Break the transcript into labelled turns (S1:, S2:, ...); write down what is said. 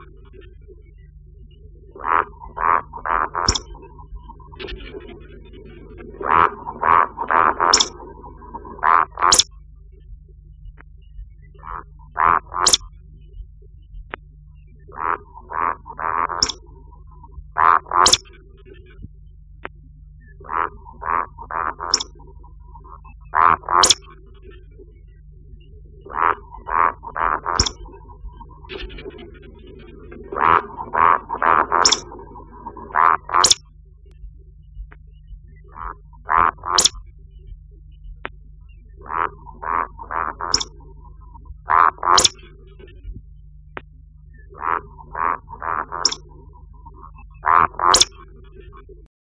S1: Wow. Thank you.